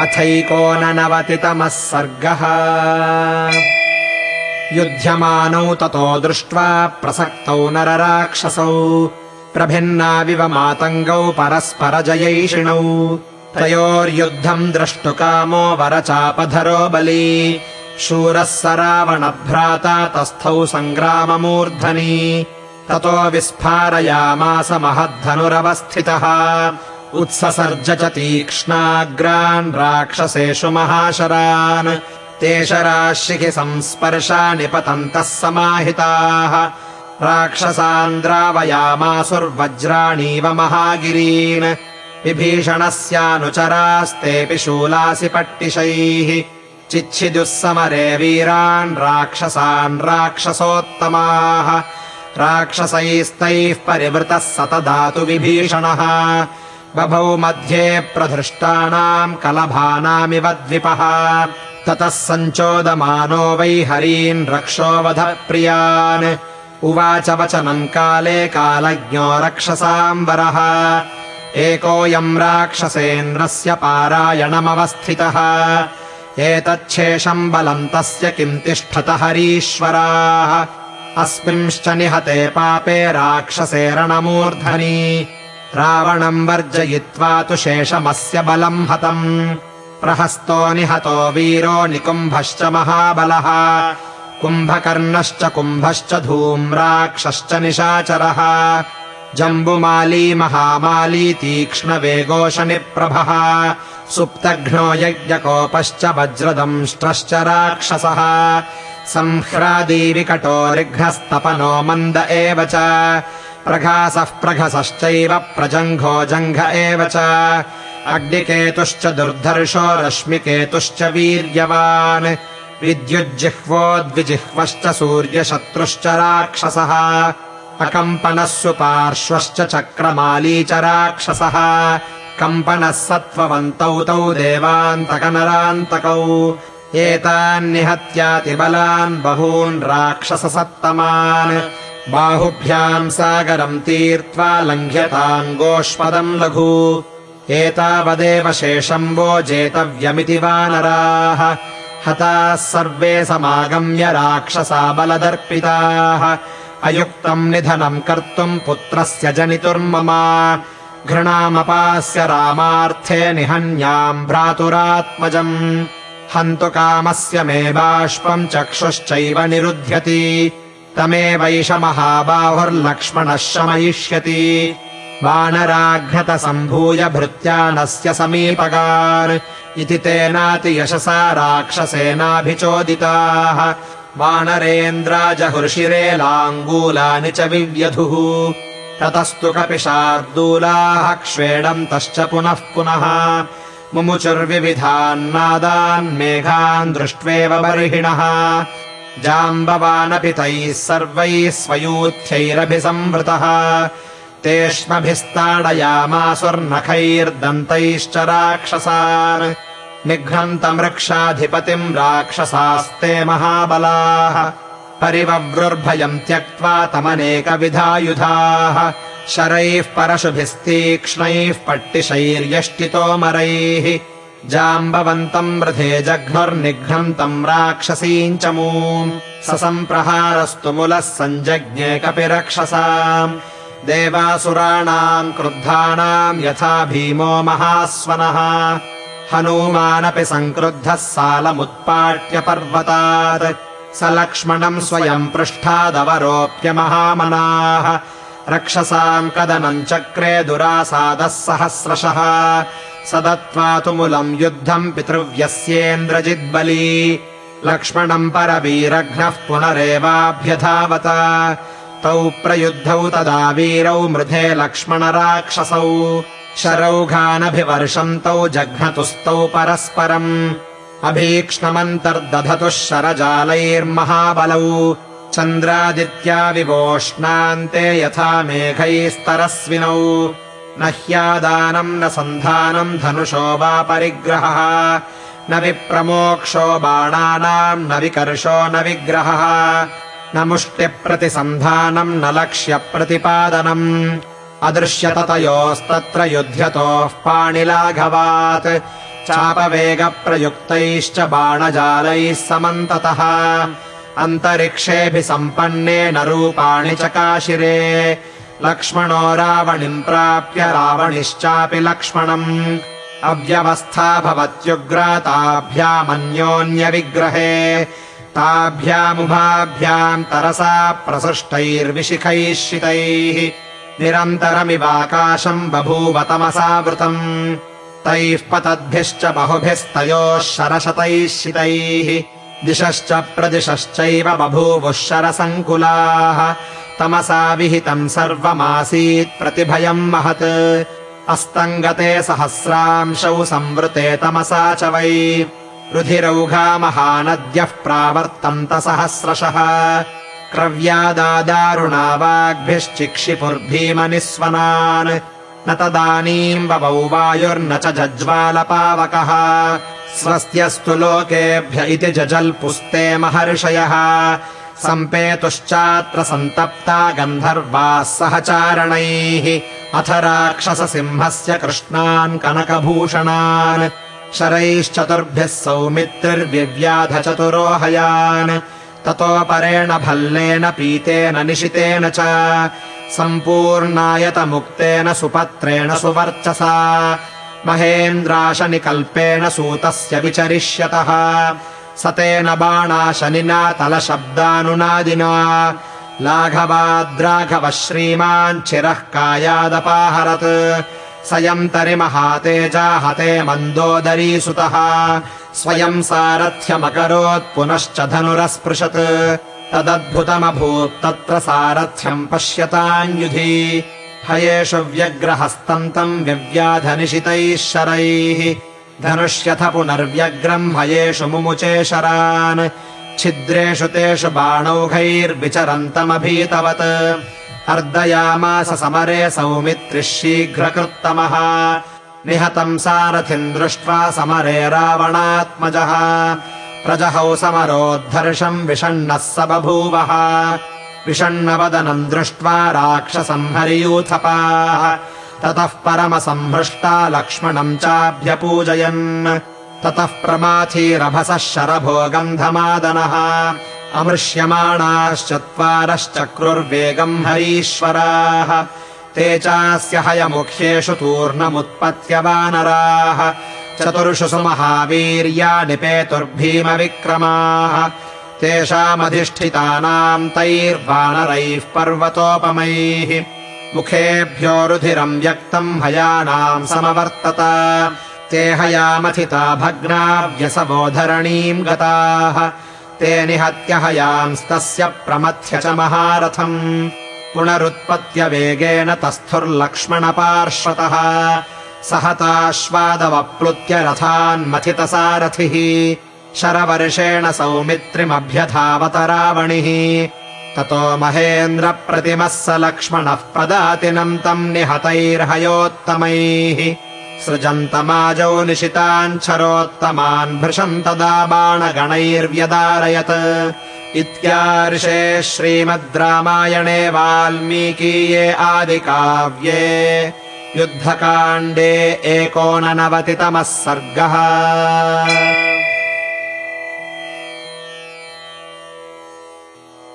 अथैकोननवतितमः सर्गः। युध्यमानौ ततो दृष्ट्वा प्रसक्तौ नरराक्षसौ प्रभिन्नाविव मातङ्गौ परस्परजयैषिणौ। तयोर्युद्धम् द्रष्टुकामो वरचापधरो बली शूरः स रावणभ्राता तस्थौ सङ्ग्राममूर्धनि ततो विस्फारयामास महद्धनुरवस्थितः उत्ससर्ज च तीक्ष्णाग्रान् राक्षसेषु महाशरान्। ते शराशिखि संस्पर्शा निपतन्तः समाहिताः। राक्षसान्द्रावयामासुर्वज्राणीव महागिरीन्। विभीषणस्यानुचरास्तेऽपि शूलासि पट्टिशैः चिच्छिदुः समरे वीरान् राक्षसान् राक्षसोत्तमाः। राक्षसैस्तैः परिवृतः सतदातु विभीषणः बभौ मध्ये प्रधृष्टानाम् कलभानामिव द्विपः। ततः सञ्चोदमानो वै हरीन् रक्षोवधप्रियान् उवाच वचनम् काले कालज्ञो रक्षसाम्बरः एकोऽयम् राक्षसेन्द्रस्य पारायणमवस्थितः। एतच्छेषम् बलम् तस्य किम् तिष्ठत हरीश्वराः। अस्मिंश्च निहते पापे राक्षसे रणमूर्धनि रावणम् वर्जयित्वा तु शेषमस्य बलम् हतम्। प्रहस्तो निहतो वीरो निकुम्भश्च महाबलः। कुम्भकर्णश्च कुम्भश्च धूम्राक्षश्च निशाचरः। जम्बुमाली महामाली तीक्ष्णवेगोशनिप्रभः। सुप्तघ्नो यज्ञकोपश्च वज्रदंष्ट्रश्च राक्षसः। संह्रादीविकटो ऋघ्नस्तपनो मन्द एव च प्रघासः प्रघसश्चैव प्रजङ्घो जङ्घ एव च। अग्निकेतुश्च दुर्धर्षो रश्मिकेतुश्च वीर्यवान्। विद्युज्जिह्वोद्विजिह्वश्च सूर्यशत्रुश्च राक्षसः। अकम्पनः सुपार्श्वश्च चक्रमाली च राक्षसः। कम्पनः सत्त्ववन्तौ तौ देवान्तकनरान्तकौ। एतान्निहत्यातिबलान् बहून् राक्षससत्तमान् बाहुभ्याम् सागरम् तीर्त्वा लङ्घ्यताम् गोष्पदम् लघु। एतावदेव शेषम् वो जेतव्यमिति वानराः। हताः सर्वे समागम्य राक्षसा बलदर्पिताः अयुक्तम् निधनम् कर्तुम् पुत्रस्य जनितुर्मम। घृणामपास्य रामार्थे निहन्याम् भ्रातुरात्मजम्। हन्तु कामस्य मे बाष्पम् चक्षुश्चैव निरुध्यति तमेवैष महाबाहुर्लक्ष्मणः शमयिष्यति। वानराघ्नतसम्भूय भृत्यानस्य समीपगान् इति तेनाति यशसा राक्षसेनाभिचोदिताः। वानरेन्द्राजहृषिरे लाङ्गूलानि च विव्यधुः। ततस्तु कपिशार्दूलाः क्ष्वेणन्तश्च पुनः पुनः। मुमुचुर्विविधान्नादान् मेघान् दृष्ट्वेव बर्हिणः जाम्बवानपि तैः सर्वैः स्वयूथ्यैरभिसंवृतः। तेष्मभिस्ताडयामासुर्नखैर्दन्तैश्च राक्षसान्। निघ्नन्तमृक्षाधिपतिम् राक्षसास्ते महाबलाः। परिवव्रुर्भयम् त्यक्त्वा तमनेकविधायुधाः। शरैः परशुभिस्तीक्ष्णैः पट्टिशैर्यष्टितोमरैः जाम्बवन्तम् वृधे जघ्नुर्निघ्नन्तम् राक्षसीम् च मूम्। ससम्प्रहारस्तु मुलः सञ्जज्ञे कपि रक्षसाम् देवासुराणाम् क्रुद्धानाम् यथा भीमो महास्वनः। हनूमानपि सङ्क्रुद्धः सालमुत्पाट्य पर्वतात्। स लक्ष्मणम् स्वयम् पृष्ठादवरोप्य महामनाः। रक्षसाम् कदनम् चक्रे दुरासादः सहस्रशः स दत्त्वा तुमुलम् युद्धम् पितृव्यस्येन्द्रजिद्बली। लक्ष्मणम् परवीरघ्नः पुनरेवाभ्यधावत। तौ प्रयुद्धौ तदा वीरौ मृधे लक्ष्मणराक्षसौ। शरौघानभिवर्षन्तौ जघ्नतुस्तौ परस्परम्। अभीक्ष्णमन्तर्दधतुः शरजालैर्महाबलौ। चन्द्रादित्याविवोष्णान्ते यथा मेघैस्तरस्विनौ न ह्यादानम् न सन्धानम् धनुषो वा परिग्रहः। न विप्रमोक्षो बाणानाम् न विकर्षो न विग्रहः। न मुष्टिप्रतिसन्धानम् न लक्ष्यप्रतिपादनम् अदृश्यततयोस्तत्र युध्यतोः पाणिलाघवात्। चापवेगप्रयुक्तैश्च बाणजालैः समन्ततः। अन्तरिक्षेऽभिसम्पन्नेन रूपाणि चकाशिरे लक्ष्मणो रावणिम् प्राप्य रावणिश्चापि लक्ष्मणम्। अव्यवस्था भवत्युग्राताभ्यामन्योन्यविग्रहे। ताभ्यामुभाभ्याम् तरसा प्रसृष्टैर्विशिखैः निरन्तरमिवाकाशम् बभूव तमसावृतम्। तैः पतद्भिश्च बहुभिस्तयोः शरशतैः शितैः दिशश्च प्रदिशश्चैव बभूवुः शरसङ्कुलाः। तमसा विहितम् सर्वमासीत् प्रतिभयम् महत्। अस्तङ्गते सहस्रांशौ संवृते तमसा च वै। रुधिरौघा महानद्यः प्रावर्तन्त सहस्रशः। क्रव्यादादारुणा वाग्भिश्चिक्षिपुर्भीमनिस्वनान् न तदानीम् बभौ वायुर्न च जज्वालपावकः स्वस्त्यस्तु लोकेभ्य इति जजल्पुस्ते महर्षयः। सम्पेतुश्चात्र सन्तप्ता गन्धर्वाः सहचारणैः। अथ राक्षससिंहस्य कृष्णान् कनकभूषणान्। शरैश्चतुर्भ्यः सौमित्रिर्विव्याधचतुरोहयान् ततोपरेण भल्लेन पीतेन निशितेन च। सम्पूर्णायतमुक्तेन सुपत्रेण सुवर्चसा महेन्द्राशनिकल्पेन सूतस्य विचरिष्यतः। स तेन बाणाशनिना तलशब्दानुनादिना। लाघवाद्राघवः श्रीमान् चिरः कायादपाहरत्। स्वयम् तरिमहातेजा हते मन्दोदरीसुतः। स्वयम् सारथ्यमकरोत् पुनश्च धनुरस्पृशत्। तदद्भुतमभूत् सारथ्यम् पश्यतान्युधि हयेषु व्यग्रहस्तन्तम् व्यव्याधनिशितैः शरैः। धनुष्यथ पुनर्व्यग्रम् हयेषु मुमुचे शरान्। छिद्रेषु तेषु बाणौघैर्विचरन्तमभीतवत्। अर्दयामास समरे सौमित्रिः शीघ्रकृत्तमः। निहतम् सारथिम् दृष्ट्वा समरे रावणात्मजः। प्रजहौ समरोद्धर्षम् विषण्णः स बभूवः विषण्णवदनम् दृष्ट्वा राक्षसम् हरियूथपाः। ततः परमसम्भृष्टा लक्ष्मणम् चाभ्यपूजयन्। ततः प्रमाथीरभसः शरभो गन्धमादनः अमृष्यमाणाश्चत्वारश्चक्रुर्वेगम् हरीश्वराः। ते चास्य हयमुख्येषु तूर्णमुत्पत्य वानराः। चतुर्षु सुमहावीर्या निपेतुर्भीमविक्रमाः तेषामधिष्ठितानाम् तैर्वानरैः पर्वतोपमैः। मुखेभ्यो रुधिरम् व्यक्तम् हयानाम् समवर्तत। ते हयामथिता भग्ना व्यसवोधरणीम् गताः। ते निहत्य हयांस्तस्य प्रमथ्य च महारथम्। पुनरुत्पत्त्यवेगेन तस्थुर्लक्ष्मणपार्श्वतः। सहताश्वादवप्लुत्य रथान्मथितसारथिः शरवर्षेण सौमित्रिमभ्यधावत रावणिः ततो महेन्द्रप्रतिमः स लक्ष्मणः प्रदातिनम् तम् निहतैर्हयोत्तमैः। सृजन्तमाजौ निशिताञ्छरोत्तमान् भृशम् तदा बाणगणैर्व्यदारयत्। इत्यार्षे श्रीमद् रामायणे वाल्मीकीये आदिकाव्ये। युद्धकाण्डे एकोननवतितमः सर्गः